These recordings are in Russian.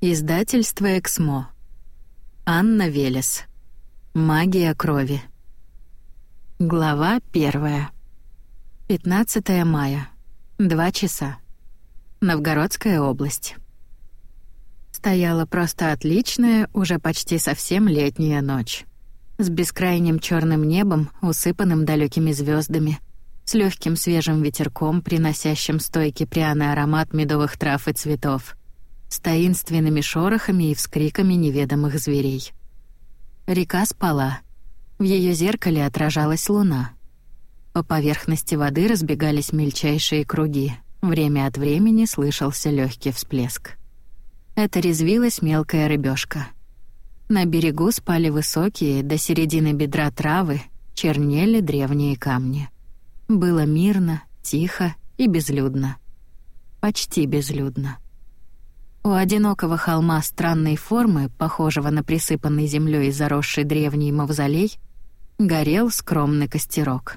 Издательство «Эксмо». Анна Велес. Магия крови. Глава первая. 15 мая. Два часа. Новгородская область. Стояла просто отличная, уже почти совсем летняя ночь. С бескрайним черным небом, усыпанным далекими звездами, с легким свежим ветерком, приносящим стойкий пряный аромат медовых трав и цветов — с таинственными шорохами и вскриками неведомых зверей. Река спала. В ее зеркале отражалась луна. По поверхности воды разбегались мельчайшие круги. Время от времени слышался легкий всплеск. Это резвилась мелкая рыбешка. На берегу спали высокие, до середины бедра травы, чернели древние камни. Было мирно, тихо и безлюдно. Почти безлюдно. У одинокого холма странной формы, похожего на присыпанный землей заросший древний мавзолей, горел скромный костерок.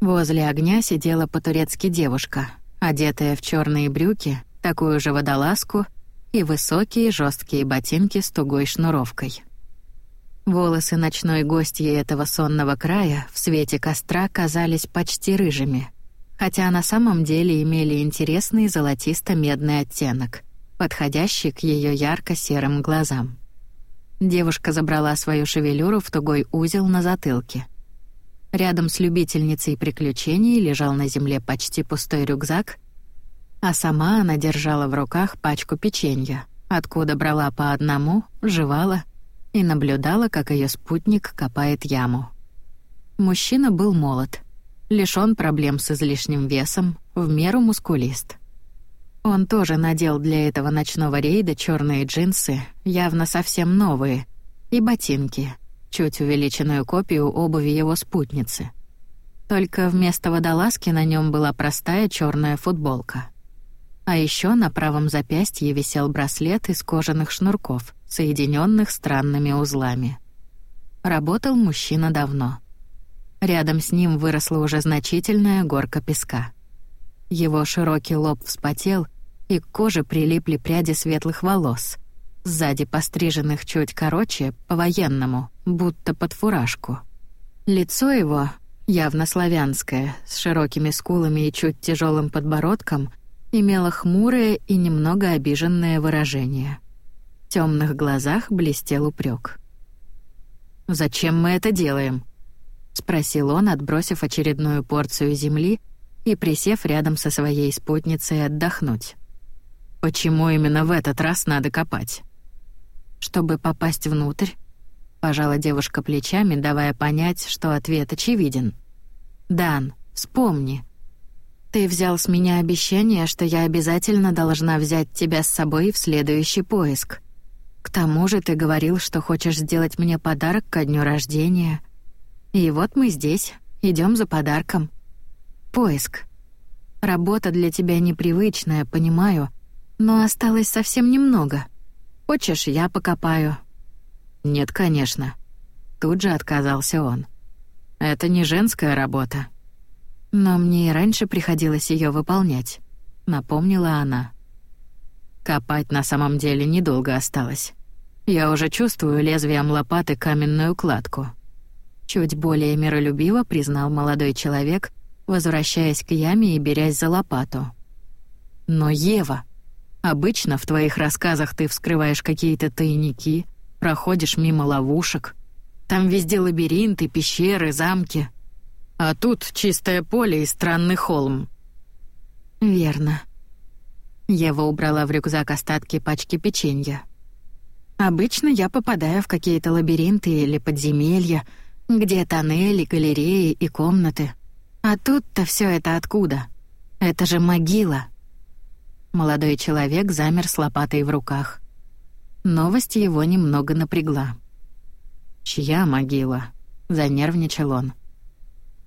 Возле огня сидела по-турецки девушка, одетая в черные брюки, такую же водолазку и высокие жесткие ботинки с тугой шнуровкой. Волосы ночной гостьи этого сонного края в свете костра казались почти рыжими, хотя на самом деле имели интересный золотисто-медный оттенок — подходящий к ее ярко-серым глазам. Девушка забрала свою шевелюру в тугой узел на затылке. Рядом с любительницей приключений лежал на земле почти пустой рюкзак, а сама она держала в руках пачку печенья, откуда брала по одному, жевала и наблюдала, как ее спутник копает яму. Мужчина был молод, лишён проблем с излишним весом, в меру мускулист. Он тоже надел для этого ночного рейда черные джинсы, явно совсем новые, и ботинки, чуть увеличенную копию обуви его спутницы. Только вместо водолазки на нем была простая черная футболка. А еще на правом запястье висел браслет из кожаных шнурков, соединенных странными узлами. Работал мужчина давно. Рядом с ним выросла уже значительная горка песка. Его широкий лоб вспотел, и к коже прилипли пряди светлых волос, сзади постриженных чуть короче, по-военному, будто под фуражку. Лицо его, явно славянское, с широкими скулами и чуть тяжелым подбородком, имело хмурое и немного обиженное выражение. В темных глазах блестел упрек. «Зачем мы это делаем?» — спросил он, отбросив очередную порцию земли и присев рядом со своей спутницей отдохнуть. Почему именно в этот раз надо копать? Чтобы попасть внутрь, пожала девушка плечами, давая понять, что ответ очевиден. Дан, вспомни. Ты взял с меня обещание, что я обязательно должна взять тебя с собой в следующий поиск. К тому же ты говорил, что хочешь сделать мне подарок ко дню рождения. И вот мы здесь, идем за подарком. Поиск. Работа для тебя непривычная, понимаю, но осталось совсем немного. Хочешь, я покопаю?» «Нет, конечно». Тут же отказался он. «Это не женская работа». «Но мне и раньше приходилось ее выполнять», — напомнила она. Копать на самом деле недолго осталось. Я уже чувствую лезвием лопаты каменную кладку. Чуть более миролюбиво признал молодой человек, возвращаясь к яме и берясь за лопату. «Но Ева...» Обычно в твоих рассказах ты вскрываешь какие-то тайники, проходишь мимо ловушек. Там везде лабиринты, пещеры, замки. А тут чистое поле и странный холм. Верно. Ева убрала в рюкзак остатки пачки печенья. Обычно я попадаю в какие-то лабиринты или подземелья, где тоннели, галереи и комнаты. А тут-то все это откуда? Это же могила. Молодой человек замер с лопатой в руках. Новость его немного напрягла. «Чья могила?» — занервничал он.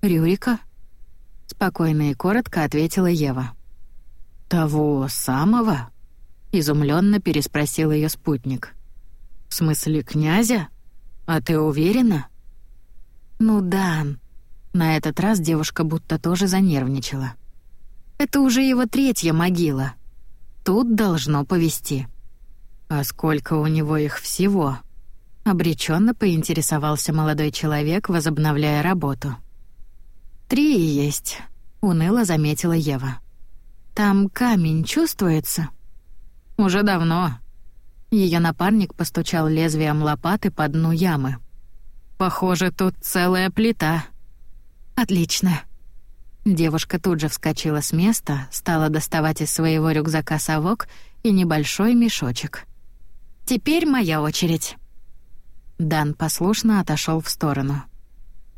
«Рюрика?» — спокойно и коротко ответила Ева. «Того самого?» — изумленно переспросил ее спутник. «В смысле князя? А ты уверена?» «Ну да». На этот раз девушка будто тоже занервничала. «Это уже его третья могила. Тут должно повести. А сколько у него их всего? Обреченно поинтересовался молодой человек, возобновляя работу. Три есть, уныло заметила Ева. Там камень чувствуется? Уже давно. Ее напарник постучал лезвием лопаты по дну ямы. Похоже, тут целая плита. Отлично. Девушка тут же вскочила с места, стала доставать из своего рюкзака совок и небольшой мешочек. Теперь моя очередь. Дан послушно отошел в сторону.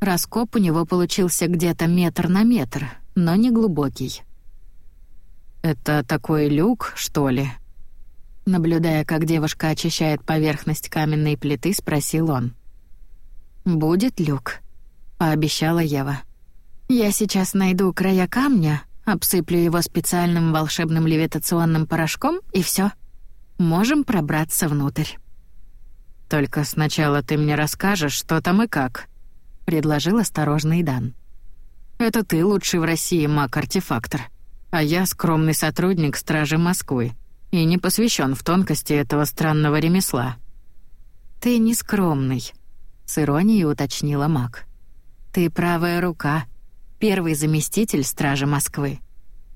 Раскоп у него получился где-то метр на метр, но не глубокий. «Это такой люк, что ли?» Наблюдая, как девушка очищает поверхность каменной плиты, спросил он. «Будет люк», — пообещала Ева. «Я сейчас найду края камня, обсыплю его специальным волшебным левитационным порошком, и все. Можем пробраться внутрь». «Только сначала ты мне расскажешь, что там и как», — предложил осторожный Дан. «Это ты лучший в России маг-артефактор», а я скромный сотрудник Стражи Москвы и не посвящен в тонкости этого странного ремесла. Ты не скромный, с иронией уточнила Мак. Ты правая рука, первый заместитель Стражи Москвы.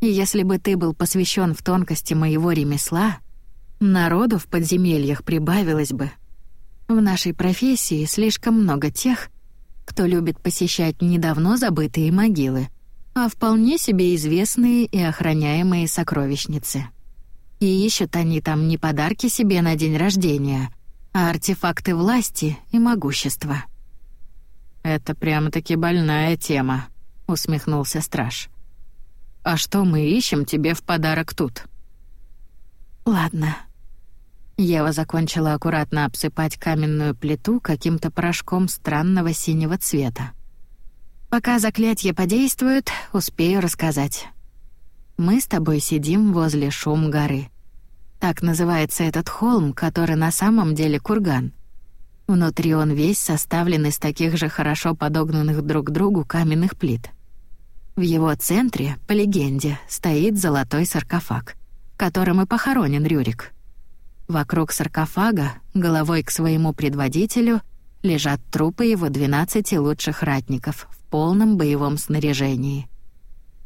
И если бы ты был посвящен в тонкости моего ремесла, народу в подземельях прибавилось бы. В нашей профессии слишком много тех, кто любит посещать недавно забытые могилы а вполне себе известные и охраняемые сокровищницы. И ищут они там не подарки себе на день рождения, а артефакты власти и могущества. «Это прямо-таки больная тема», — усмехнулся страж. «А что мы ищем тебе в подарок тут?» «Ладно». Ева закончила аккуратно обсыпать каменную плиту каким-то порошком странного синего цвета. Пока заклятие подействует, успею рассказать. Мы с тобой сидим возле шум горы. Так называется этот холм, который на самом деле курган. Внутри он весь составлен из таких же хорошо подогнанных друг к другу каменных плит. В его центре, по легенде, стоит золотой саркофаг, в котором и похоронен Рюрик. Вокруг саркофага, головой к своему предводителю, лежат трупы его 12 лучших ратников в полном боевом снаряжении.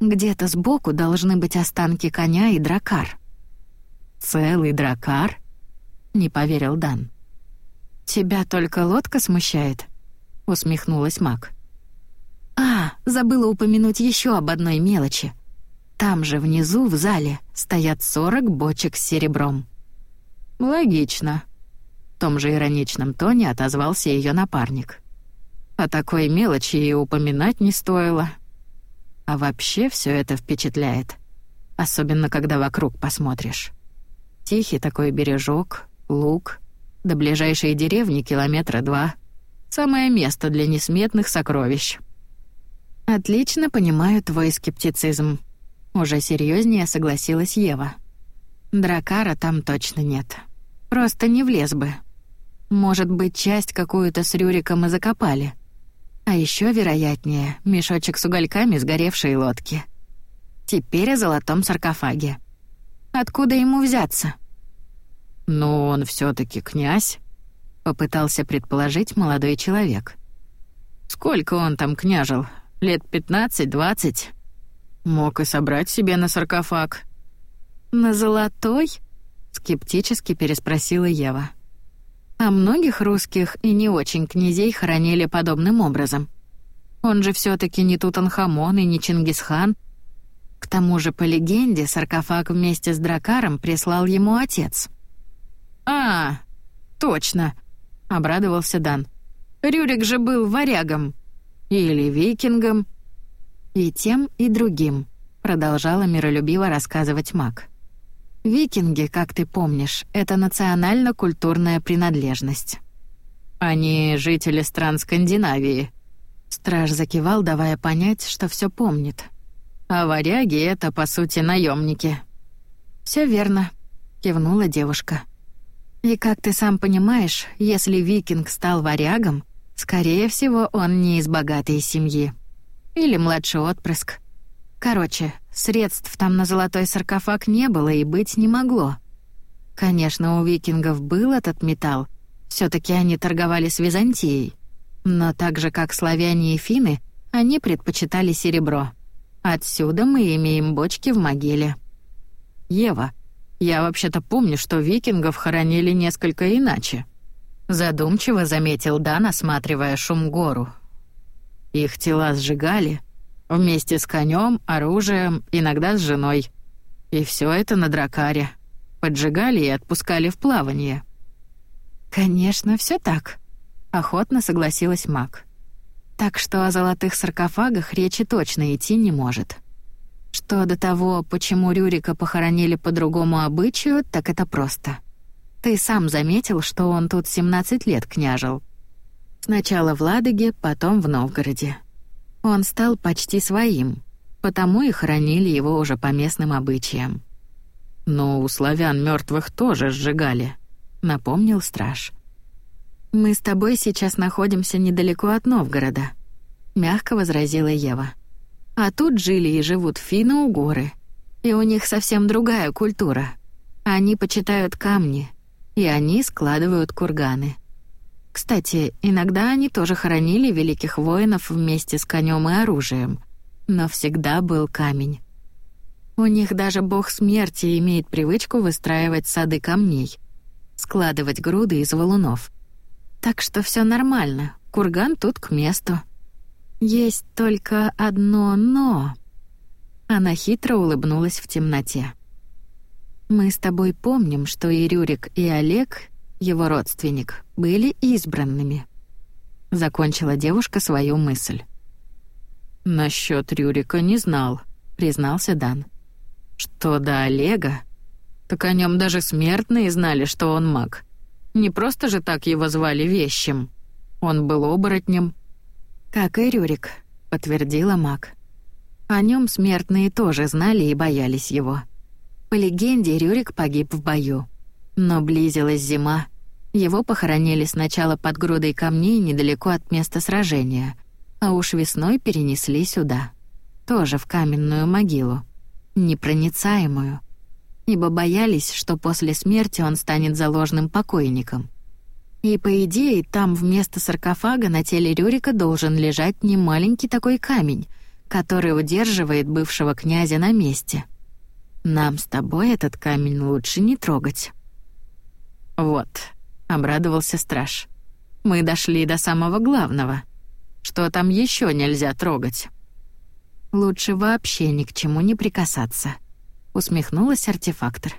Где-то сбоку должны быть останки коня и дракар. «Целый дракар?» — не поверил Дан. «Тебя только лодка смущает?» — усмехнулась Мак. «А, забыла упомянуть еще об одной мелочи. Там же внизу, в зале, стоят сорок бочек с серебром». «Логично», — в том же ироничном тоне отозвался ее напарник. О такой мелочи и упоминать не стоило. А вообще все это впечатляет. Особенно, когда вокруг посмотришь. Тихий такой бережок, луг, до ближайшей деревни километра два. Самое место для несметных сокровищ. Отлично понимаю твой скептицизм. Уже серьезнее согласилась Ева. Дракара там точно нет. Просто не влез бы. Может быть, часть какую-то с Рюриком и закопали — а еще вероятнее, мешочек с угольками сгоревшей лодки. Теперь о золотом саркофаге. Откуда ему взяться? «Ну, он все таки князь», — попытался предположить молодой человек. «Сколько он там княжил? Лет пятнадцать-двадцать? Мог и собрать себе на саркофаг». «На золотой?» — скептически переспросила Ева. А многих русских и не очень князей хоронили подобным образом. Он же все таки не Тутанхамон и не Чингисхан. К тому же, по легенде, саркофаг вместе с дракаром прислал ему отец. «А, точно», — обрадовался Дан. «Рюрик же был варягом. Или викингом». «И тем, и другим», — продолжала миролюбиво рассказывать маг. Викинги, как ты помнишь, это национально-культурная принадлежность. Они жители стран Скандинавии. Страж закивал, давая понять, что все помнит. А варяги — это, по сути, наемники. Все верно», — кивнула девушка. «И как ты сам понимаешь, если викинг стал варягом, скорее всего, он не из богатой семьи. Или младший отпрыск. Короче, средств там на золотой саркофаг не было и быть не могло. Конечно, у викингов был этот металл, все таки они торговали с Византией. Но так же, как славяне и финны, они предпочитали серебро. Отсюда мы имеем бочки в могиле. Ева, я вообще-то помню, что викингов хоронили несколько иначе. Задумчиво заметил Дан, осматривая Шумгору. Их тела сжигали вместе с конем, оружием, иногда с женой. И все это на дракаре. Поджигали и отпускали в плавание. Конечно, все так, охотно согласилась Мак. Так что о золотых саркофагах речи точно идти не может. Что до того, почему Рюрика похоронили по другому обычаю, так это просто. Ты сам заметил, что он тут 17 лет княжил. Сначала в Ладоге, потом в Новгороде. Он стал почти своим, потому и хоронили его уже по местным обычаям. Но у славян мертвых тоже сжигали, напомнил страж. Мы с тобой сейчас находимся недалеко от Новгорода, мягко возразила Ева. А тут жили и живут финно-угоры, и у них совсем другая культура. Они почитают камни, и они складывают курганы. Кстати, иногда они тоже хоронили великих воинов вместе с конем и оружием, но всегда был камень. У них даже бог смерти имеет привычку выстраивать сады камней, складывать груды из валунов. Так что все нормально, курган тут к месту. Есть только одно «но». Она хитро улыбнулась в темноте. «Мы с тобой помним, что и Рюрик, и Олег, его родственник, были избранными». Закончила девушка свою мысль. «Насчёт Рюрика не знал», — признался Дан. Что до Олега? Так о нем даже смертные знали, что он маг. Не просто же так его звали вещим. Он был оборотнем. Как и Рюрик, подтвердила маг. О нем смертные тоже знали и боялись его. По легенде, Рюрик погиб в бою. Но близилась зима. Его похоронили сначала под грудой камней недалеко от места сражения, а уж весной перенесли сюда. Тоже в каменную могилу непроницаемую, ибо боялись, что после смерти он станет заложным покойником. И, по идее, там вместо саркофага на теле Рюрика должен лежать не маленький такой камень, который удерживает бывшего князя на месте. Нам с тобой этот камень лучше не трогать. Вот, обрадовался страж. Мы дошли до самого главного. Что там еще нельзя трогать? Лучше вообще ни к чему не прикасаться, усмехнулась артефактор.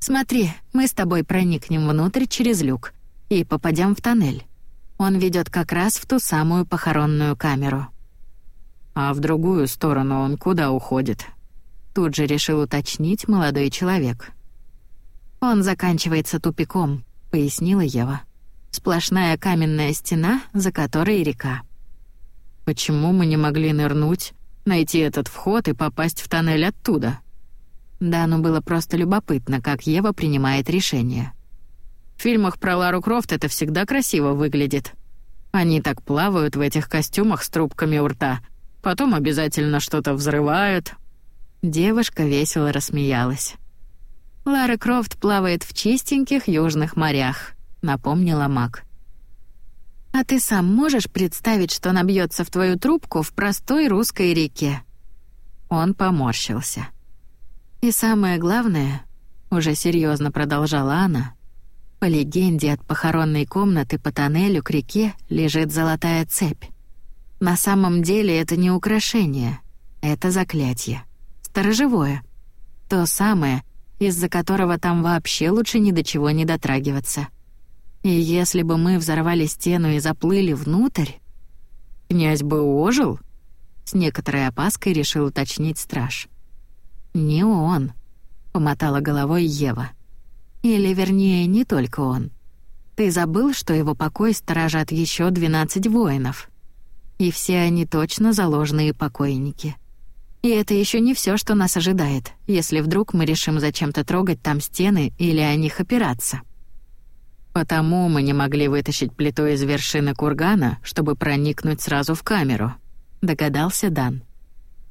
Смотри, мы с тобой проникнем внутрь через люк и попадем в тоннель. Он ведет как раз в ту самую похоронную камеру. А в другую сторону он куда уходит? Тут же решил уточнить молодой человек. Он заканчивается тупиком, пояснила Ева. Сплошная каменная стена, за которой река. Почему мы не могли нырнуть найти этот вход и попасть в тоннель оттуда. Дану было просто любопытно, как Ева принимает решение. В фильмах про Лару Крофт это всегда красиво выглядит. Они так плавают в этих костюмах с трубками у рта, потом обязательно что-то взрывают. Девушка весело рассмеялась. Лара Крофт плавает в чистеньких южных морях, напомнила Мак. А ты сам можешь представить, что набьется в твою трубку в простой русской реке?» Он поморщился. «И самое главное, уже серьезно продолжала она, по легенде от похоронной комнаты по тоннелю к реке лежит золотая цепь. На самом деле это не украшение, это заклятие. Сторожевое. То самое, из-за которого там вообще лучше ни до чего не дотрагиваться. И если бы мы взорвали стену и заплыли внутрь, князь бы ожил? С некоторой опаской решил уточнить страж. Не он, помотала головой Ева. Или вернее, не только он. Ты забыл, что его покой сторожат еще двенадцать воинов. И все они точно заложенные покойники. И это еще не все, что нас ожидает, если вдруг мы решим зачем-то трогать там стены или о них опираться. Потому мы не могли вытащить плиту из вершины кургана, чтобы проникнуть сразу в камеру, догадался Дан.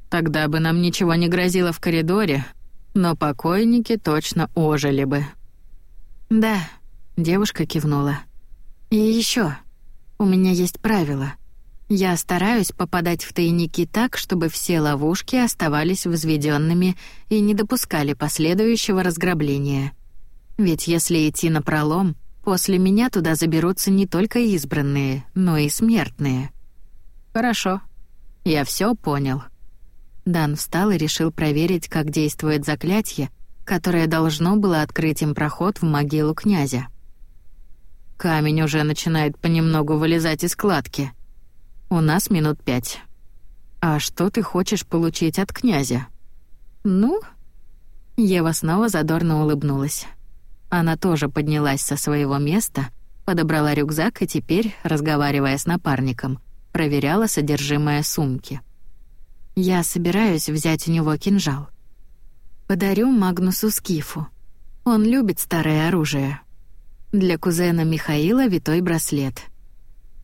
Тогда бы нам ничего не грозило в коридоре, но покойники точно ожили бы. «Да», — девушка кивнула. «И еще, у меня есть правило. Я стараюсь попадать в тайники так, чтобы все ловушки оставались возведенными и не допускали последующего разграбления. Ведь если идти на пролом, после меня туда заберутся не только избранные, но и смертные». «Хорошо, я все понял». Дан встал и решил проверить, как действует заклятие, которое должно было открыть им проход в могилу князя. Камень уже начинает понемногу вылезать из кладки. У нас минут пять. А что ты хочешь получить от князя? Ну? Ева снова задорно улыбнулась. Она тоже поднялась со своего места, подобрала рюкзак и теперь, разговаривая с напарником, проверяла содержимое сумки. Я собираюсь взять у него кинжал. Подарю Магнусу Скифу. Он любит старое оружие. Для кузена Михаила витой браслет.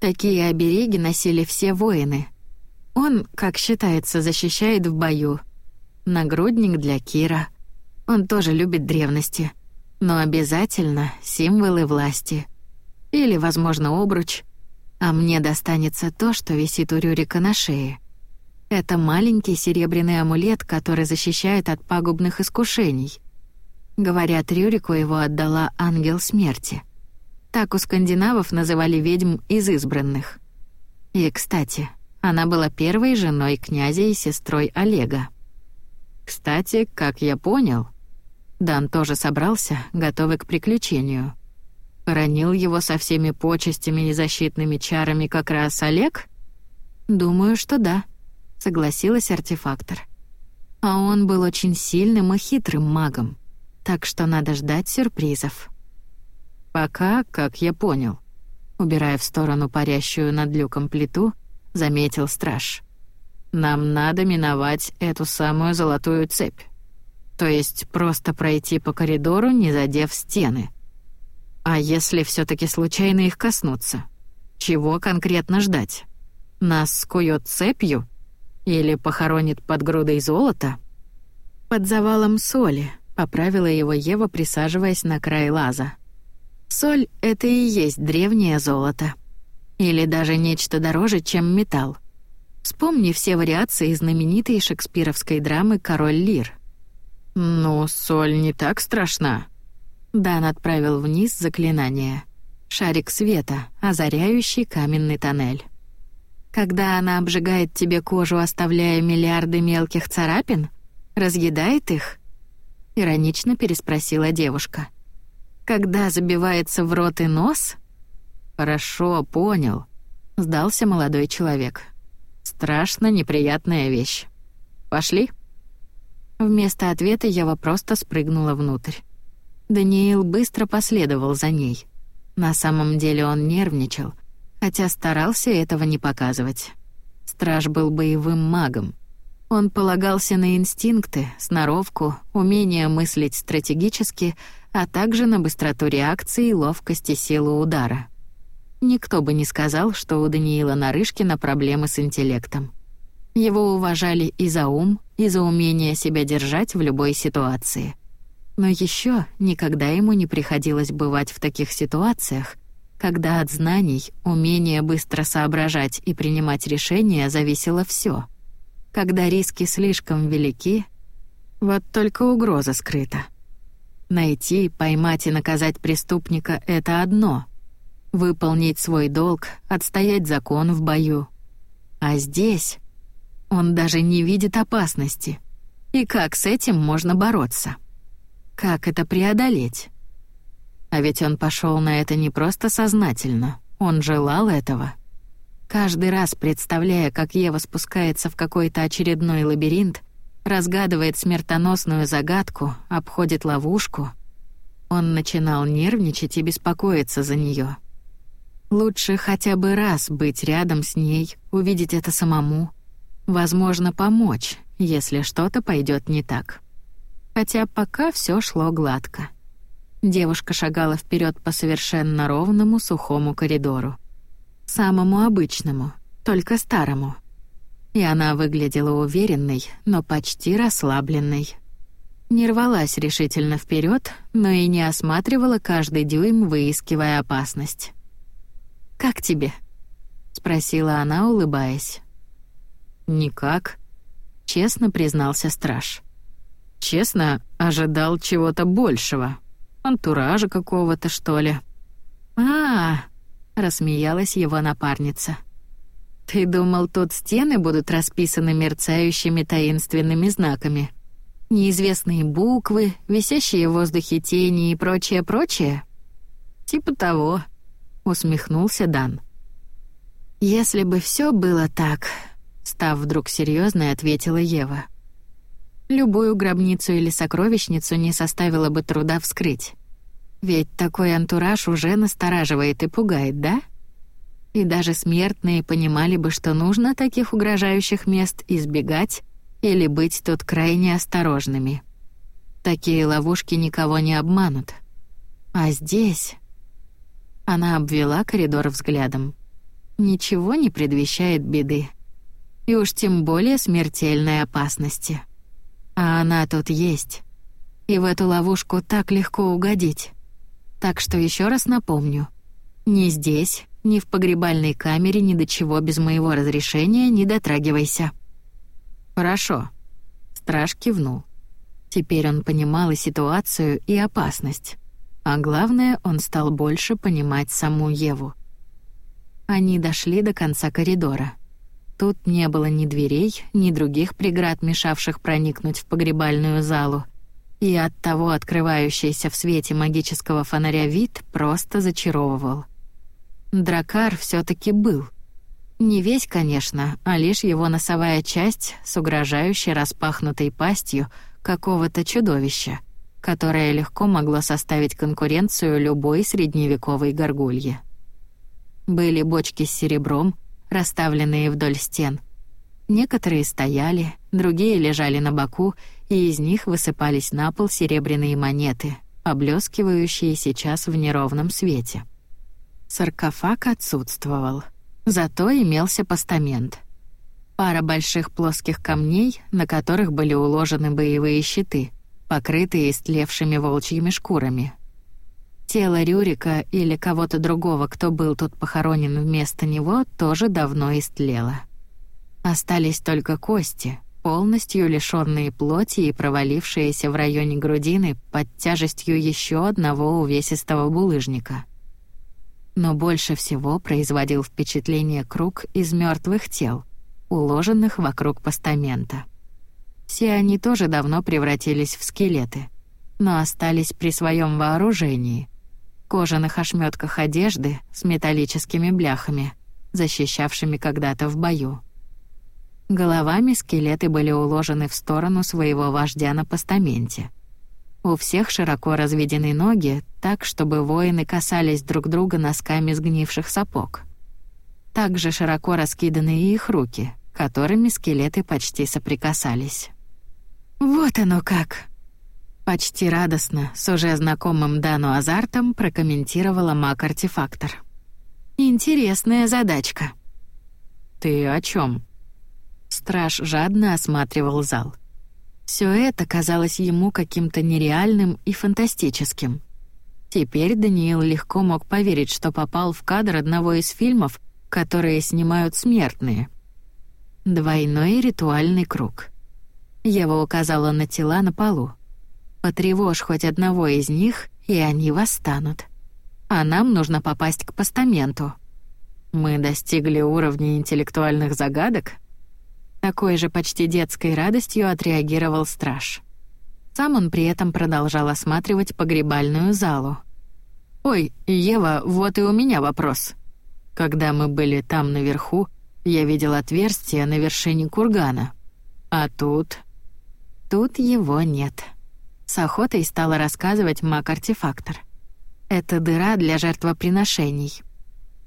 Такие обереги носили все воины. Он, как считается, защищает в бою. Нагрудник для Кира. Он тоже любит древности. Но обязательно символы власти. Или, возможно, обруч. А мне достанется то, что висит у Рюрика на шее. Это маленький серебряный амулет, который защищает от пагубных искушений. Говорят, Рюрику его отдала ангел смерти. Так у скандинавов называли ведьм из избранных. И, кстати, она была первой женой князя и сестрой Олега. Кстати, как я понял, Дан тоже собрался, готовый к приключению. Хоронил его со всеми почестями и защитными чарами как раз Олег? Думаю, что да согласилась артефактор. А он был очень сильным и хитрым магом, так что надо ждать сюрпризов. Пока, как я понял, убирая в сторону парящую над люком плиту, заметил страж. Нам надо миновать эту самую золотую цепь. То есть просто пройти по коридору, не задев стены. А если все таки случайно их коснуться? Чего конкретно ждать? Нас скует цепью или похоронит под грудой золота? Под завалом соли, поправила его Ева, присаживаясь на край лаза. Соль — это и есть древнее золото. Или даже нечто дороже, чем металл. Вспомни все вариации знаменитой шекспировской драмы «Король Лир». «Ну, соль не так страшна». Дан отправил вниз заклинание. Шарик света, озаряющий каменный тоннель. Когда она обжигает тебе кожу, оставляя миллиарды мелких царапин? Разъедает их?» Иронично переспросила девушка. «Когда забивается в рот и нос?» «Хорошо, понял», — сдался молодой человек. «Страшно неприятная вещь. Пошли?» Вместо ответа Ева просто спрыгнула внутрь. Даниил быстро последовал за ней. На самом деле он нервничал, хотя старался этого не показывать. Страж был боевым магом. Он полагался на инстинкты, сноровку, умение мыслить стратегически, а также на быстроту реакции ловкость и силу удара. Никто бы не сказал, что у Даниила Нарышкина проблемы с интеллектом. Его уважали и за ум, и за умение себя держать в любой ситуации. Но еще никогда ему не приходилось бывать в таких ситуациях, когда от знаний, умения быстро соображать и принимать решения зависело все. Когда риски слишком велики, вот только угроза скрыта. Найти, поймать и наказать преступника — это одно. Выполнить свой долг, отстоять закон в бою. А здесь он даже не видит опасности. И как с этим можно бороться? Как это преодолеть? А ведь он пошел на это не просто сознательно, он желал этого. Каждый раз, представляя, как Ева спускается в какой-то очередной лабиринт, разгадывает смертоносную загадку, обходит ловушку, он начинал нервничать и беспокоиться за нее. Лучше хотя бы раз быть рядом с ней, увидеть это самому. Возможно, помочь, если что-то пойдет не так. Хотя пока все шло гладко. Девушка шагала вперед по совершенно ровному сухому коридору. Самому обычному, только старому. И она выглядела уверенной, но почти расслабленной. Не рвалась решительно вперед, но и не осматривала каждый дюйм, выискивая опасность. «Как тебе?» — спросила она, улыбаясь. «Никак», — честно признался страж. «Честно, ожидал чего-то большего. Антуража какого-то, что ли». «А-а-а», рассмеялась его напарница. «Ты думал, тут стены будут расписаны мерцающими таинственными знаками? Неизвестные буквы, висящие в воздухе тени и прочее-прочее?» «Типа того», — усмехнулся Дан. «Если бы все было так», — став вдруг серьезной, ответила Ева. «Любую гробницу или сокровищницу не составило бы труда вскрыть. Ведь такой антураж уже настораживает и пугает, да? И даже смертные понимали бы, что нужно таких угрожающих мест избегать или быть тут крайне осторожными. Такие ловушки никого не обманут. А здесь... Она обвела коридор взглядом. Ничего не предвещает беды. И уж тем более смертельной опасности. А она тут есть. И в эту ловушку так легко угодить. Так что еще раз напомню. Ни здесь, ни в погребальной камере ни до чего без моего разрешения не дотрагивайся. Хорошо. Страж кивнул. Теперь он понимал и ситуацию, и опасность. А главное, он стал больше понимать саму Еву. Они дошли до конца коридора. Тут не было ни дверей, ни других преград, мешавших проникнуть в погребальную залу, и от того открывающийся в свете магического фонаря вид просто зачаровывал. Дракар все таки был. Не весь, конечно, а лишь его носовая часть с угрожающей распахнутой пастью какого-то чудовища, которое легко могло составить конкуренцию любой средневековой горгулье. Были бочки с серебром, расставленные вдоль стен — Некоторые стояли, другие лежали на боку, и из них высыпались на пол серебряные монеты, поблескивающие сейчас в неровном свете. Саркофаг отсутствовал, зато имелся постамент. Пара больших плоских камней, на которых были уложены боевые щиты, покрытые истлевшими волчьими шкурами. Тело Рюрика или кого-то другого, кто был тут похоронен вместо него, тоже давно истлело. Остались только кости, полностью лишённые плоти и провалившиеся в районе грудины под тяжестью еще одного увесистого булыжника. Но больше всего производил впечатление круг из мертвых тел, уложенных вокруг постамента. Все они тоже давно превратились в скелеты, но остались при своем вооружении — кожаных ошметках одежды с металлическими бляхами, защищавшими когда-то в бою. Головами скелеты были уложены в сторону своего вождя на постаменте. У всех широко разведены ноги, так, чтобы воины касались друг друга носками сгнивших сапог. Также широко раскиданы и их руки, которыми скелеты почти соприкасались. «Вот оно как!» Почти радостно, с уже знакомым Дану азартом, прокомментировала маг-артефактор. «Интересная задачка». «Ты о чем? Страж жадно осматривал зал. Все это казалось ему каким-то нереальным и фантастическим. Теперь Даниил легко мог поверить, что попал в кадр одного из фильмов, которые снимают смертные. Двойной ритуальный круг. Ева указала на тела на полу. Потревожь хоть одного из них, и они восстанут. А нам нужно попасть к постаменту. Мы достигли уровня интеллектуальных загадок, такой же почти детской радостью отреагировал страж. Сам он при этом продолжал осматривать погребальную залу. «Ой, Ева, вот и у меня вопрос. Когда мы были там наверху, я видел отверстие на вершине кургана. А тут...» «Тут его нет». С охотой стала рассказывать маг-артефактор. «Это дыра для жертвоприношений.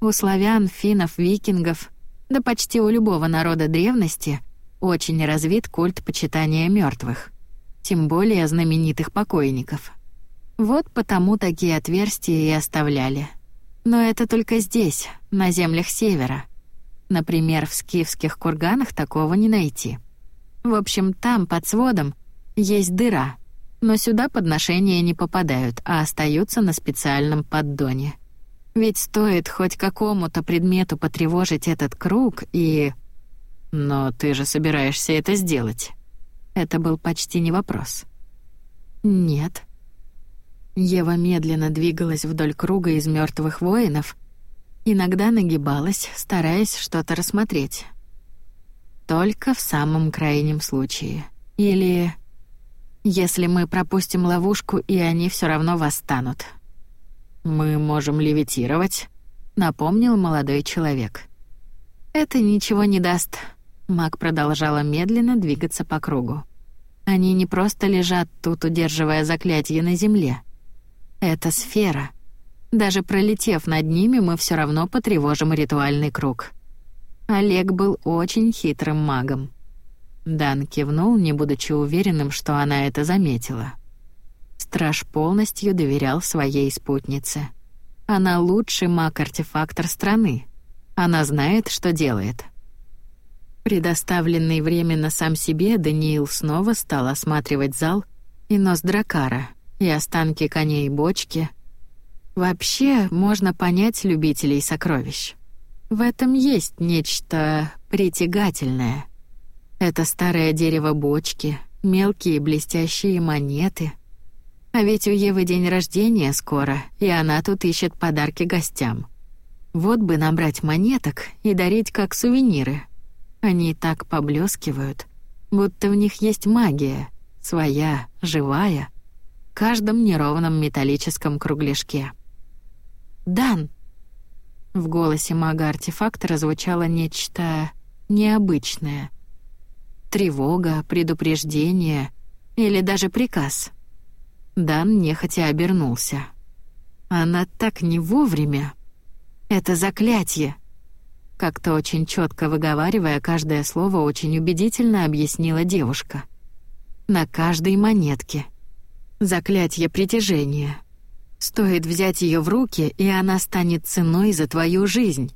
У славян, финнов, викингов, да почти у любого народа древности очень развит культ почитания мертвых, тем более знаменитых покойников. Вот потому такие отверстия и оставляли. Но это только здесь, на землях севера. Например, в скифских курганах такого не найти. В общем, там, под сводом, есть дыра. но сюда подношения не попадают, а остаются на специальном поддоне. Ведь стоит хоть какому-то предмету потревожить этот круг и... Но ты же собираешься это сделать. Это был почти не вопрос. Нет. Ева медленно двигалась вдоль круга из мертвых воинов, иногда нагибалась, стараясь что-то рассмотреть. Только в самом крайнем случае. Или если мы пропустим ловушку, и они все равно восстанут. Мы можем левитировать, напомнил молодой человек. Это ничего не даст. Маг продолжала медленно двигаться по кругу. Они не просто лежат тут, удерживая заклятие на земле. Это сфера. Даже пролетев над ними, мы все равно потревожим ритуальный круг. Олег был очень хитрым магом. Дан кивнул, не будучи уверенным, что она это заметила. Страж полностью доверял своей спутнице. Она лучший маг-артефактор страны. Она знает, что делает. Предоставленный временно сам себе, Даниил снова стал осматривать зал и нос дракара, и останки коней и бочки. Вообще, можно понять любителей сокровищ. В этом есть нечто притягательное. Это старое дерево бочки, мелкие блестящие монеты. А ведь у Евы день рождения скоро, и она тут ищет подарки гостям. Вот бы набрать монеток и дарить как сувениры. Они так поблескивают, будто в них есть магия, своя, живая, в каждом неровном металлическом кругляшке. «Дан!» В голосе мага-артефактора звучало нечто необычное. Тревога, предупреждение или даже приказ. Дан нехотя обернулся. Она так не вовремя. Это заклятие. Как-то очень четко выговаривая каждое слово, очень убедительно объяснила девушка. На каждой монетке. Заклятие притяжения. Стоит взять ее в руки, и она станет ценой за твою жизнь.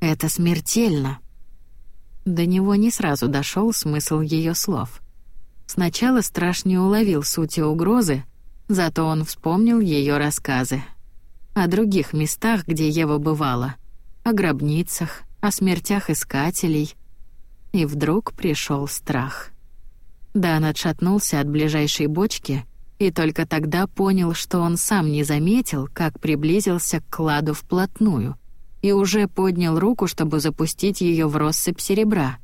Это смертельно. До него не сразу дошел смысл ее слов. Сначала страж не уловил сути угрозы, зато он вспомнил ее рассказы. О других местах, где Ева бывала. О гробницах, о смертях искателей. И вдруг пришел страх. Дан отшатнулся от ближайшей бочки — и только тогда понял, что он сам не заметил, как приблизился к кладу вплотную и уже поднял руку, чтобы запустить ее в россыпь серебра.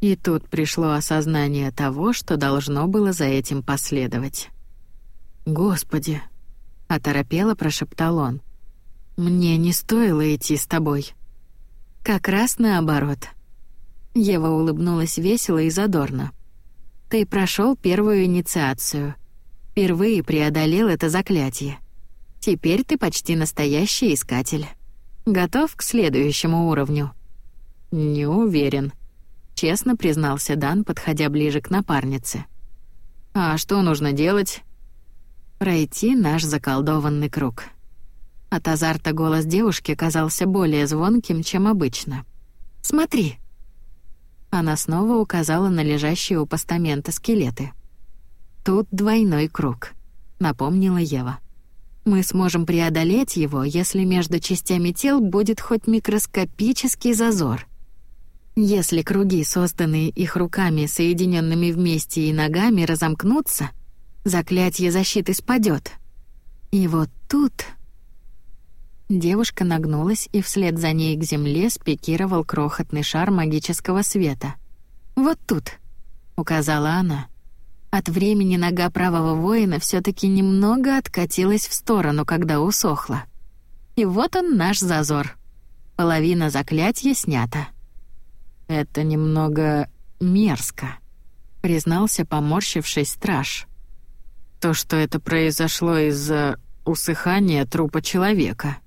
И тут пришло осознание того, что должно было за этим последовать. «Господи!» — оторопело прошептал он. «Мне не стоило идти с тобой». «Как раз наоборот». Ева улыбнулась весело и задорно. «Ты прошел первую инициацию — Впервые преодолел это заклятие. Теперь ты почти настоящий искатель. Готов к следующему уровню? Не уверен, честно признался Дан, подходя ближе к напарнице. А что нужно делать? Пройти наш заколдованный круг. От азарта голос девушки казался более звонким, чем обычно. Смотри. Она снова указала на лежащие у постамента скелеты. Тут двойной круг, напомнила Ева. Мы сможем преодолеть его, если между частями тел будет хоть микроскопический зазор. Если круги, созданные их руками, соединенными вместе и ногами, разомкнутся, заклятие защиты спадет. И вот тут... Девушка нагнулась, и вслед за ней к земле спикировал крохотный шар магического света. «Вот тут», — указала она. От времени нога правого воина все таки немного откатилась в сторону, когда усохла. И вот он наш зазор. Половина заклятия снята. «Это немного мерзко», — признался поморщившись страж. «То, что это произошло из-за усыхания трупа человека».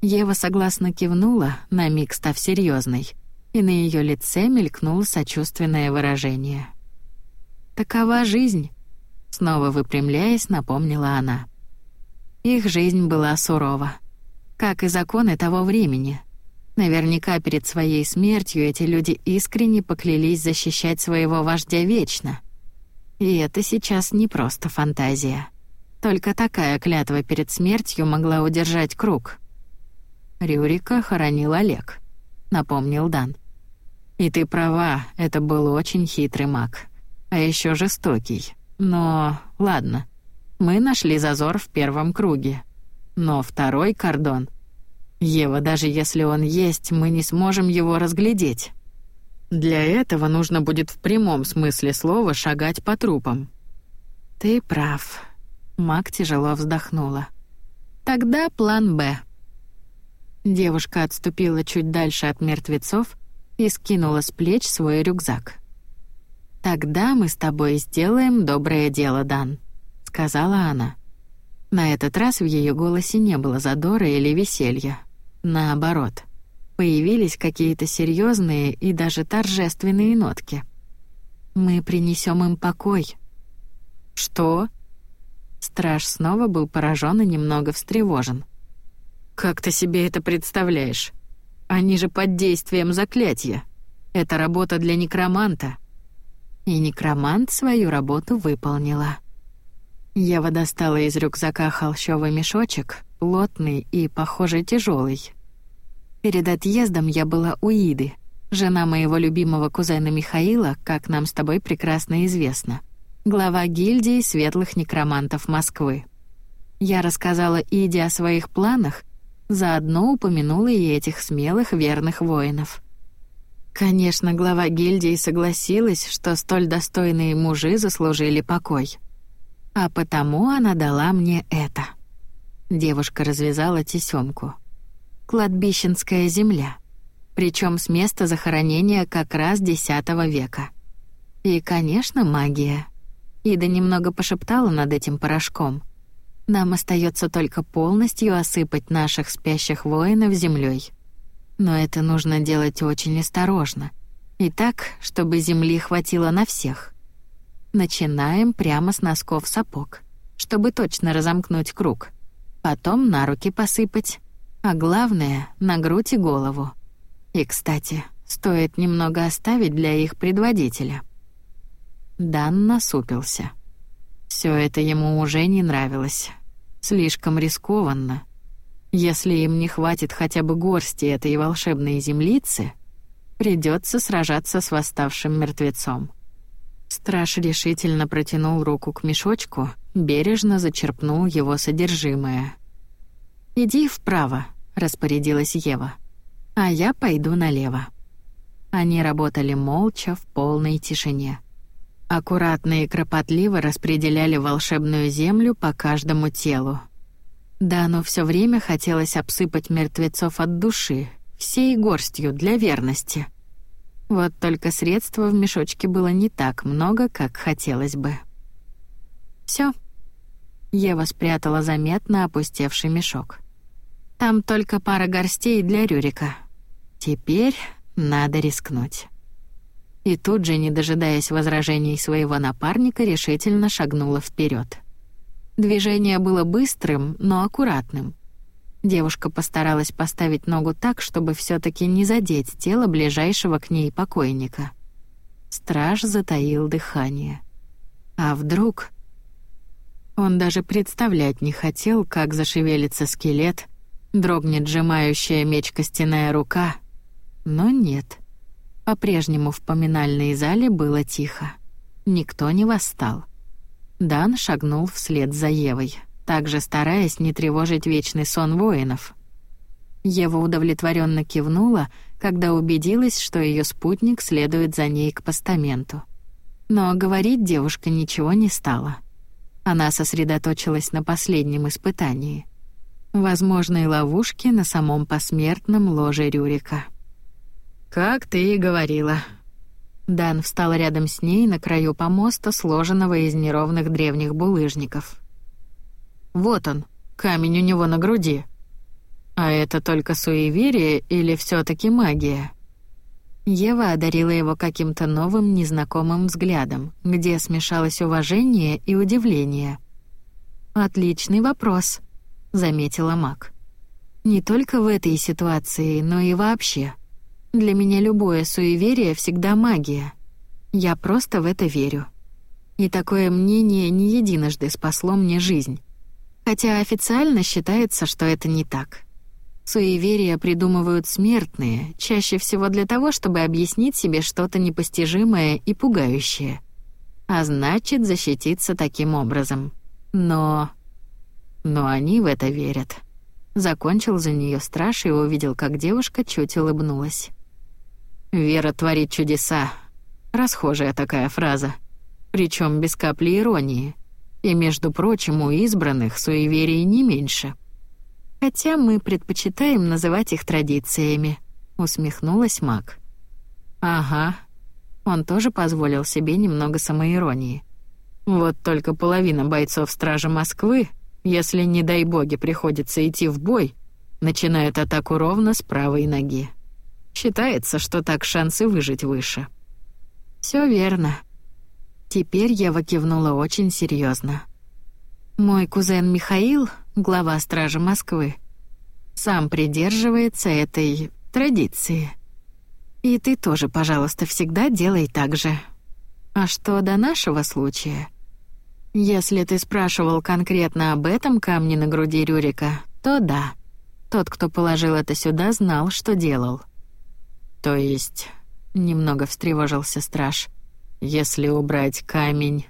Ева согласно кивнула, на миг став серьезной, и на ее лице мелькнуло сочувственное выражение. Такова жизнь, снова выпрямляясь, напомнила она. Их жизнь была сурова, как и законы того времени. Наверняка перед своей смертью эти люди искренне поклялись защищать своего вождя вечно. И это сейчас не просто фантазия. Только такая клятва перед смертью могла удержать круг. Рюрика хоронил Олег, напомнил Дан. И ты права, это был очень хитрый маг. А еще жестокий. Но ладно. Мы нашли зазор в первом круге. Но второй кордон... Ева, даже если он есть, мы не сможем его разглядеть. Для этого нужно будет в прямом смысле слова шагать по трупам. Ты прав. Мак тяжело вздохнула. Тогда план «Б». Девушка отступила чуть дальше от мертвецов и скинула с плеч свой рюкзак. «Тогда мы с тобой сделаем доброе дело, Дан», — сказала она. На этот раз в ее голосе не было задора или веселья. Наоборот, появились какие-то серьезные и даже торжественные нотки. «Мы принесем им покой». «Что?» Страж снова был поражен и немного встревожен. «Как ты себе это представляешь? Они же под действием заклятия. Это работа для некроманта». И некромант свою работу выполнила. Ева достала из рюкзака холщовый мешочек, плотный и, похоже, тяжелый. Перед отъездом я была у Иды, жена моего любимого кузена Михаила, как нам с тобой прекрасно известно, глава гильдии светлых некромантов Москвы. Я рассказала Иде о своих планах, заодно упомянула и этих смелых верных воинов. Конечно, глава гильдии согласилась, что столь достойные мужи заслужили покой. А потому она дала мне это. Девушка развязала тесёмку. Кладбищенская земля. Причем с места захоронения как раз X века. И, конечно, магия. Ида немного пошептала над этим порошком. Нам остается только полностью осыпать наших спящих воинов землей. Но это нужно делать очень осторожно. И так, чтобы земли хватило на всех. Начинаем прямо с носков сапог, чтобы точно разомкнуть круг. Потом на руки посыпать, а главное — на грудь и голову. И, кстати, стоит немного оставить для их предводителя. Дан насупился. Все это ему уже не нравилось. Слишком рискованно. Если им не хватит хотя бы горсти этой волшебной землицы, придется сражаться с восставшим мертвецом. Страж решительно протянул руку к мешочку, бережно зачерпнул его содержимое. «Иди вправо», — распорядилась Ева. «А я пойду налево». Они работали молча, в полной тишине. Аккуратно и кропотливо распределяли волшебную землю по каждому телу. Да, но все время хотелось обсыпать мертвецов от души, всей горстью для верности — вот только средства в мешочке было не так много, как хотелось бы. Все. Ева спрятала заметно опустевший мешок. Там только пара горстей для Рюрика. Теперь надо рискнуть. И тут же, не дожидаясь возражений своего напарника, решительно шагнула вперед. Движение было быстрым, но аккуратным. Девушка постаралась поставить ногу так, чтобы все таки не задеть тело ближайшего к ней покойника. Страж затаил дыхание. А вдруг... Он даже представлять не хотел, как зашевелится скелет, дрогнет сжимающая меч костяная рука. Но нет. По-прежнему в поминальной зале было тихо. Никто не восстал. Дан шагнул вслед за Евой также стараясь не тревожить вечный сон воинов. Ева удовлетворенно кивнула, когда убедилась, что ее спутник следует за ней к постаменту. Но говорить девушка ничего не стала. Она сосредоточилась на последнем испытании — возможной ловушке на самом посмертном ложе Рюрика. «Как ты и говорила». Дан встал рядом с ней на краю помоста, сложенного из неровных древних булыжников. Вот он, камень у него на груди. А это только суеверие или все таки магия? Ева одарила его каким-то новым незнакомым взглядом, где смешалось уважение и удивление. «Отличный вопрос», — заметила Мак. «Не только в этой ситуации, но и вообще. Для меня любое суеверие всегда магия. Я просто в это верю. И такое мнение не единожды спасло мне жизнь. Хотя официально считается, что это не так. Суеверия придумывают смертные, чаще всего для того, чтобы объяснить себе что-то непостижимое и пугающее. А значит, защититься таким образом. Но... Но они в это верят. Закончил за нее страж и увидел, как девушка чуть улыбнулась. «Вера творит чудеса». Расхожая такая фраза причем без капли иронии. И, между прочим, у избранных суеверий не меньше. Хотя мы предпочитаем называть их традициями, усмехнулась Мак. Ага. Он тоже позволил себе немного самоиронии. Вот только половина бойцов Стражи Москвы, если не дай боги приходится идти в бой, начинают атаку ровно с правой ноги. Считается, что так шансы выжить выше. Все верно. Теперь Ева кивнула очень серьезно. Мой кузен Михаил, глава Стражи Москвы, сам придерживается этой традиции. И ты тоже, пожалуйста, всегда делай так же. А что до нашего случая? Если ты спрашивал конкретно об этом камне на груди Рюрика, то да. Тот, кто положил это сюда, знал, что делал. То есть, немного встревожился страж — если убрать камень...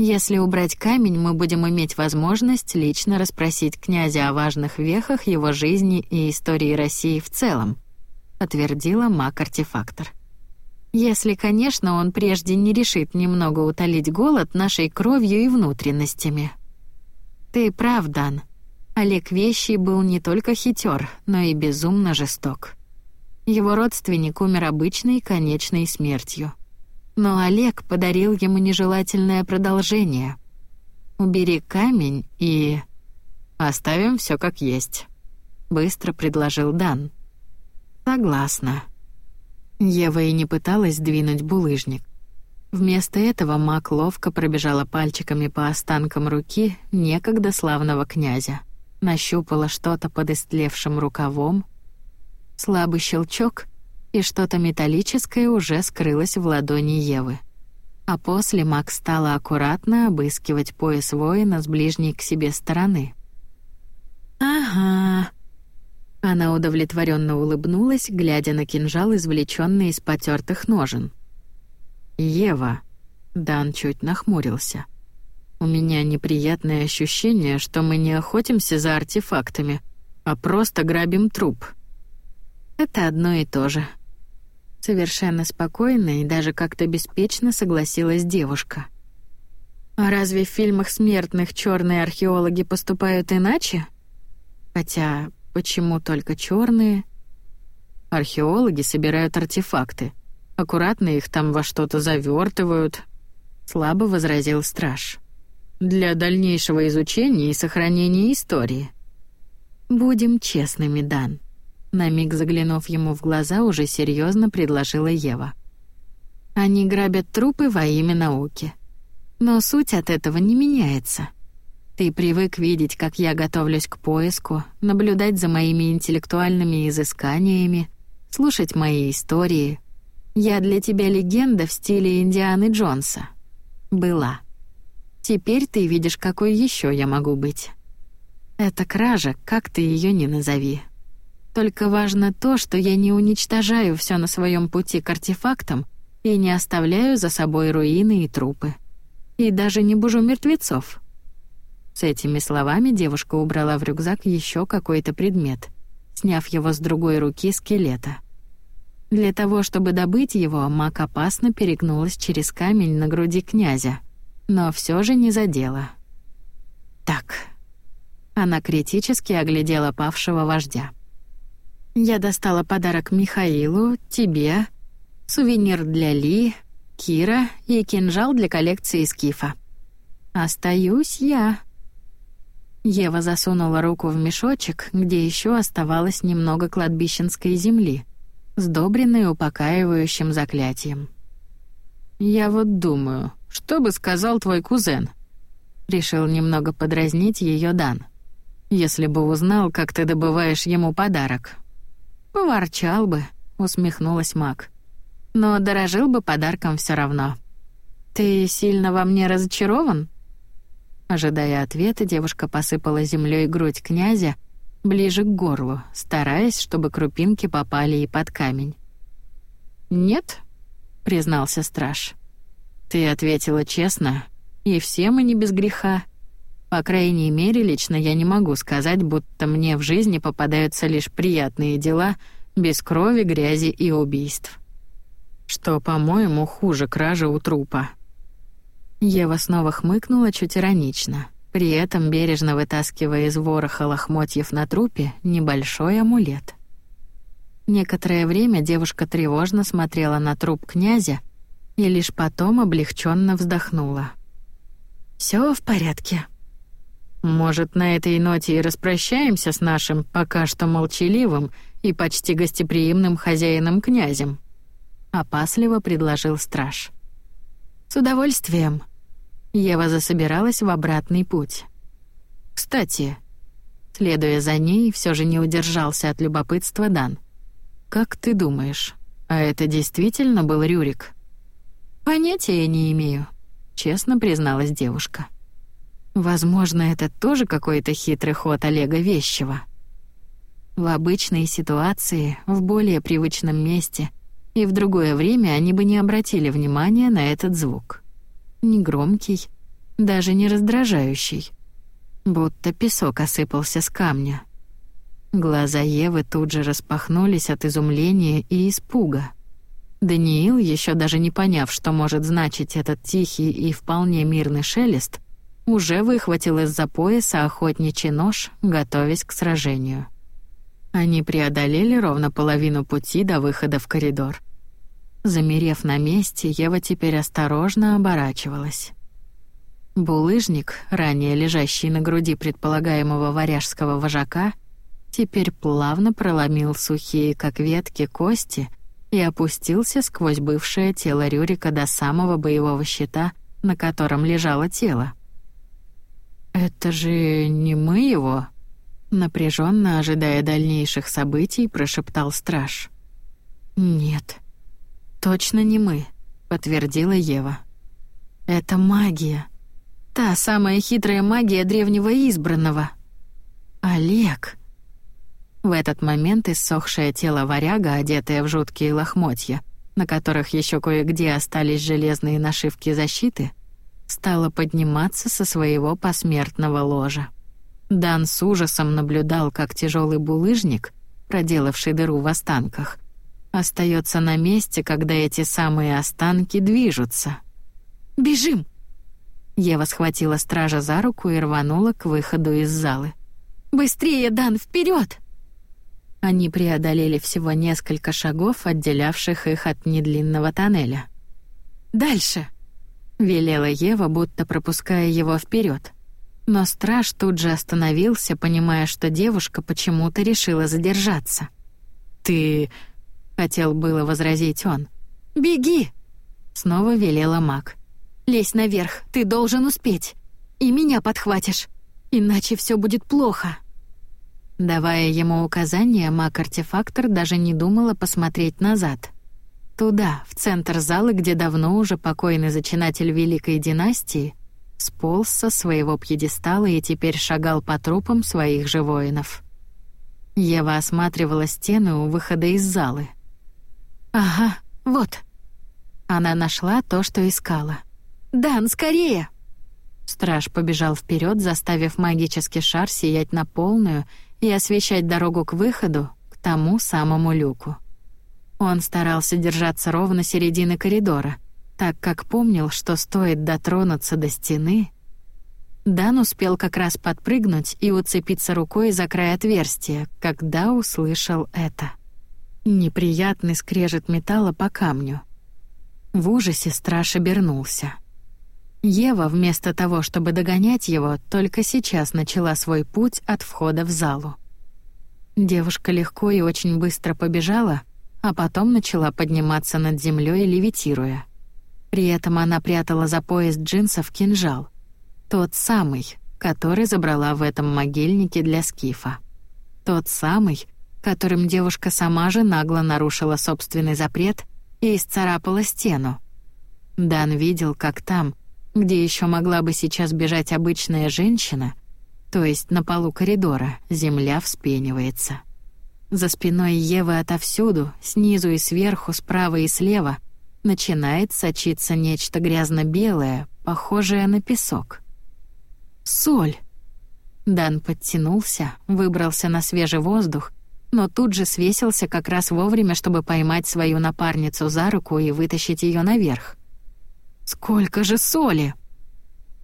Если убрать камень, мы будем иметь возможность лично расспросить князя о важных вехах его жизни и истории России в целом, подтвердила маг-артефактор. Если, конечно, он прежде не решит немного утолить голод нашей кровью и внутренностями. Ты прав, Дан. Олег Вещий был не только хитер, но и безумно жесток. Его родственник умер обычной конечной смертью но Олег подарил ему нежелательное продолжение. «Убери камень и...» «Оставим все как есть», — быстро предложил Дан. «Согласна». Ева и не пыталась двинуть булыжник. Вместо этого маг ловко пробежала пальчиками по останкам руки некогда славного князя. Нащупала что-то под истлевшим рукавом. Слабый щелчок — и что-то металлическое уже скрылось в ладони Евы. А после Макс стала аккуратно обыскивать пояс воина с ближней к себе стороны. «Ага». Она удовлетворенно улыбнулась, глядя на кинжал, извлеченный из потертых ножен. «Ева», — Дан чуть нахмурился. «У меня неприятное ощущение, что мы не охотимся за артефактами, а просто грабим труп». «Это одно и то же», Совершенно спокойно и даже как-то беспечно согласилась девушка. А разве в фильмах смертных черные археологи поступают иначе? Хотя, почему только черные? Археологи собирают артефакты. Аккуратно их там во что-то завертывают. Слабо возразил страж. Для дальнейшего изучения и сохранения истории. Будем честными, Дан. На миг заглянув ему в глаза, уже серьезно предложила Ева. Они грабят трупы во имя науки. Но суть от этого не меняется. Ты привык видеть, как я готовлюсь к поиску, наблюдать за моими интеллектуальными изысканиями, слушать мои истории. Я для тебя легенда в стиле Индианы Джонса. Была. Теперь ты видишь, какой еще я могу быть. Это кража, как ты ее не назови. Только важно то, что я не уничтожаю все на своем пути к артефактам и не оставляю за собой руины и трупы. И даже не бужу мертвецов. С этими словами девушка убрала в рюкзак еще какой-то предмет, сняв его с другой руки скелета. Для того, чтобы добыть его, маг опасно перегнулась через камень на груди князя, но все же не задела. Так. Она критически оглядела павшего вождя. Я достала подарок Михаилу, тебе, сувенир для Ли, Кира и кинжал для коллекции скифа. Остаюсь я. Ева засунула руку в мешочек, где еще оставалось немного кладбищенской земли, сдобренной упокаивающим заклятием. «Я вот думаю, что бы сказал твой кузен?» Решил немного подразнить ее Дан. «Если бы узнал, как ты добываешь ему подарок, «Поворчал бы», — усмехнулась Мак. «Но дорожил бы подарком все равно». «Ты сильно во мне разочарован?» Ожидая ответа, девушка посыпала землей грудь князя ближе к горлу, стараясь, чтобы крупинки попали и под камень. «Нет», — признался страж. «Ты ответила честно, и все мы не без греха. По крайней мере, лично я не могу сказать, будто мне в жизни попадаются лишь приятные дела без крови, грязи и убийств. Что, по-моему, хуже кражи у трупа». Ева снова хмыкнула чуть иронично, при этом бережно вытаскивая из вороха лохмотьев на трупе небольшой амулет. Некоторое время девушка тревожно смотрела на труп князя и лишь потом облегченно вздохнула. Все в порядке. Может, на этой ноте и распрощаемся с нашим пока что молчаливым и почти гостеприимным хозяином-князем?» — опасливо предложил страж. «С удовольствием», Ева засобиралась в обратный путь. «Кстати...» Следуя за ней, все же не удержался от любопытства Дан. «Как ты думаешь, а это действительно был Рюрик?» «Понятия не имею», — честно призналась девушка. «Возможно, это тоже какой-то хитрый ход Олега Вещева». В обычной ситуации, в более привычном месте и в другое время они бы не обратили внимания на этот звук не громкий, даже не раздражающий. Будто песок осыпался с камня. Глаза Евы тут же распахнулись от изумления и испуга. Даниил, еще даже не поняв, что может значить этот тихий и вполне мирный шелест, уже выхватил из-за пояса охотничий нож, готовясь к сражению. Они преодолели ровно половину пути до выхода в коридор. Замерев на месте, Ева теперь осторожно оборачивалась. Булыжник, ранее лежащий на груди предполагаемого варяжского вожака, теперь плавно проломил сухие, как ветки, кости и опустился сквозь бывшее тело Рюрика до самого боевого щита, на котором лежало тело. «Это же не мы его?» Напряженно ожидая дальнейших событий, прошептал страж. «Нет», «Точно не мы», — подтвердила Ева. «Это магия. Та самая хитрая магия древнего избранного. Олег». В этот момент иссохшее тело варяга, одетое в жуткие лохмотья, на которых еще кое-где остались железные нашивки защиты, стало подниматься со своего посмертного ложа. Дан с ужасом наблюдал, как тяжелый булыжник, проделавший дыру в останках, остается на месте, когда эти самые останки движутся. «Бежим!» Ева схватила стража за руку и рванула к выходу из залы. «Быстрее, Дан, вперед! Они преодолели всего несколько шагов, отделявших их от недлинного тоннеля. «Дальше!» — велела Ева, будто пропуская его вперед. Но страж тут же остановился, понимая, что девушка почему-то решила задержаться. «Ты Хотел было возразить он. «Беги!» Снова велела маг. «Лезь наверх, ты должен успеть. И меня подхватишь, иначе все будет плохо». Давая ему указания, маг-артефактор даже не думала посмотреть назад. Туда, в центр зала, где давно уже покойный зачинатель Великой династии, сполз со своего пьедестала и теперь шагал по трупам своих же воинов. Ева осматривала стены у выхода из залы — «Ага, вот». Она нашла то, что искала. «Дан, скорее!» Страж побежал вперед, заставив магический шар сиять на полную и освещать дорогу к выходу, к тому самому люку. Он старался держаться ровно середины коридора, так как помнил, что стоит дотронуться до стены. Дан успел как раз подпрыгнуть и уцепиться рукой за край отверстия, когда услышал это. Неприятный скрежет металла по камню. В ужасе страж обернулся. Ева, вместо того, чтобы догонять его, только сейчас начала свой путь от входа в залу. Девушка легко и очень быстро побежала, а потом начала подниматься над землей, левитируя. При этом она прятала за пояс джинсов кинжал. Тот самый, который забрала в этом могильнике для скифа. Тот самый, которым девушка сама же нагло нарушила собственный запрет и исцарапала стену. Дан видел, как там, где еще могла бы сейчас бежать обычная женщина, то есть на полу коридора, земля вспенивается. За спиной Евы отовсюду, снизу и сверху, справа и слева, начинает сочиться нечто грязно-белое, похожее на песок. Соль. Дан подтянулся, выбрался на свежий воздух, но тут же свесился как раз вовремя, чтобы поймать свою напарницу за руку и вытащить ее наверх. Сколько же соли!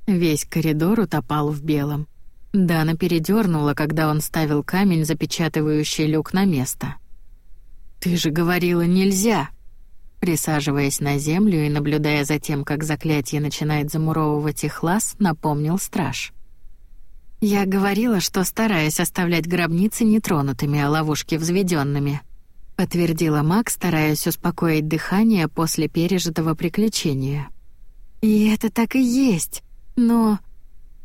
Весь коридор утопал в белом. Дана передернула, когда он ставил камень, запечатывающий люк на место. «Ты же говорила, нельзя!» Присаживаясь на землю и наблюдая за тем, как заклятие начинает замуровывать их лаз, напомнил страж. «Я говорила, что стараюсь оставлять гробницы нетронутыми, а ловушки взведенными», подтвердила Мак, стараясь успокоить дыхание после пережитого приключения. «И это так и есть, но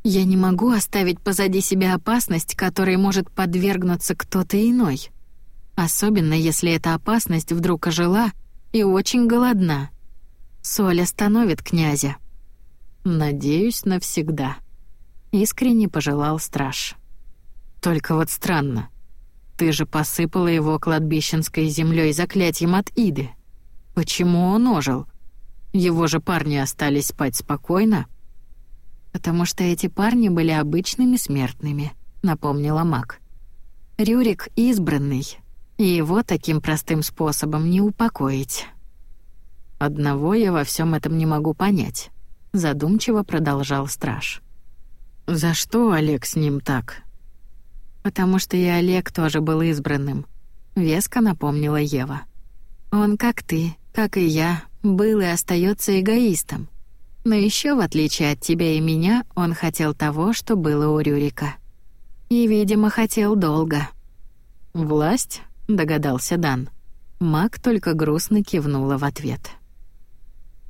я не могу оставить позади себя опасность, которой может подвергнуться кто-то иной. Особенно если эта опасность вдруг ожила и очень голодна. Соль остановит князя. Надеюсь, навсегда. Искренне пожелал страж. Только вот странно. Ты же посыпала его кладбищенской землей заклятием от Иды. Почему он ожил? Его же парни остались спать спокойно потому что эти парни были обычными смертными», — напомнила Мак. «Рюрик избранный, и его таким простым способом не упокоить». «Одного я во всем этом не могу понять», — задумчиво продолжал страж. «За что Олег с ним так?» «Потому что и Олег тоже был избранным», — веско напомнила Ева. «Он, как ты, как и я, был и остается эгоистом. Но еще в отличие от тебя и меня, он хотел того, что было у Рюрика. И, видимо, хотел долго. «Власть?» — догадался Дан. Мак только грустно кивнула в ответ.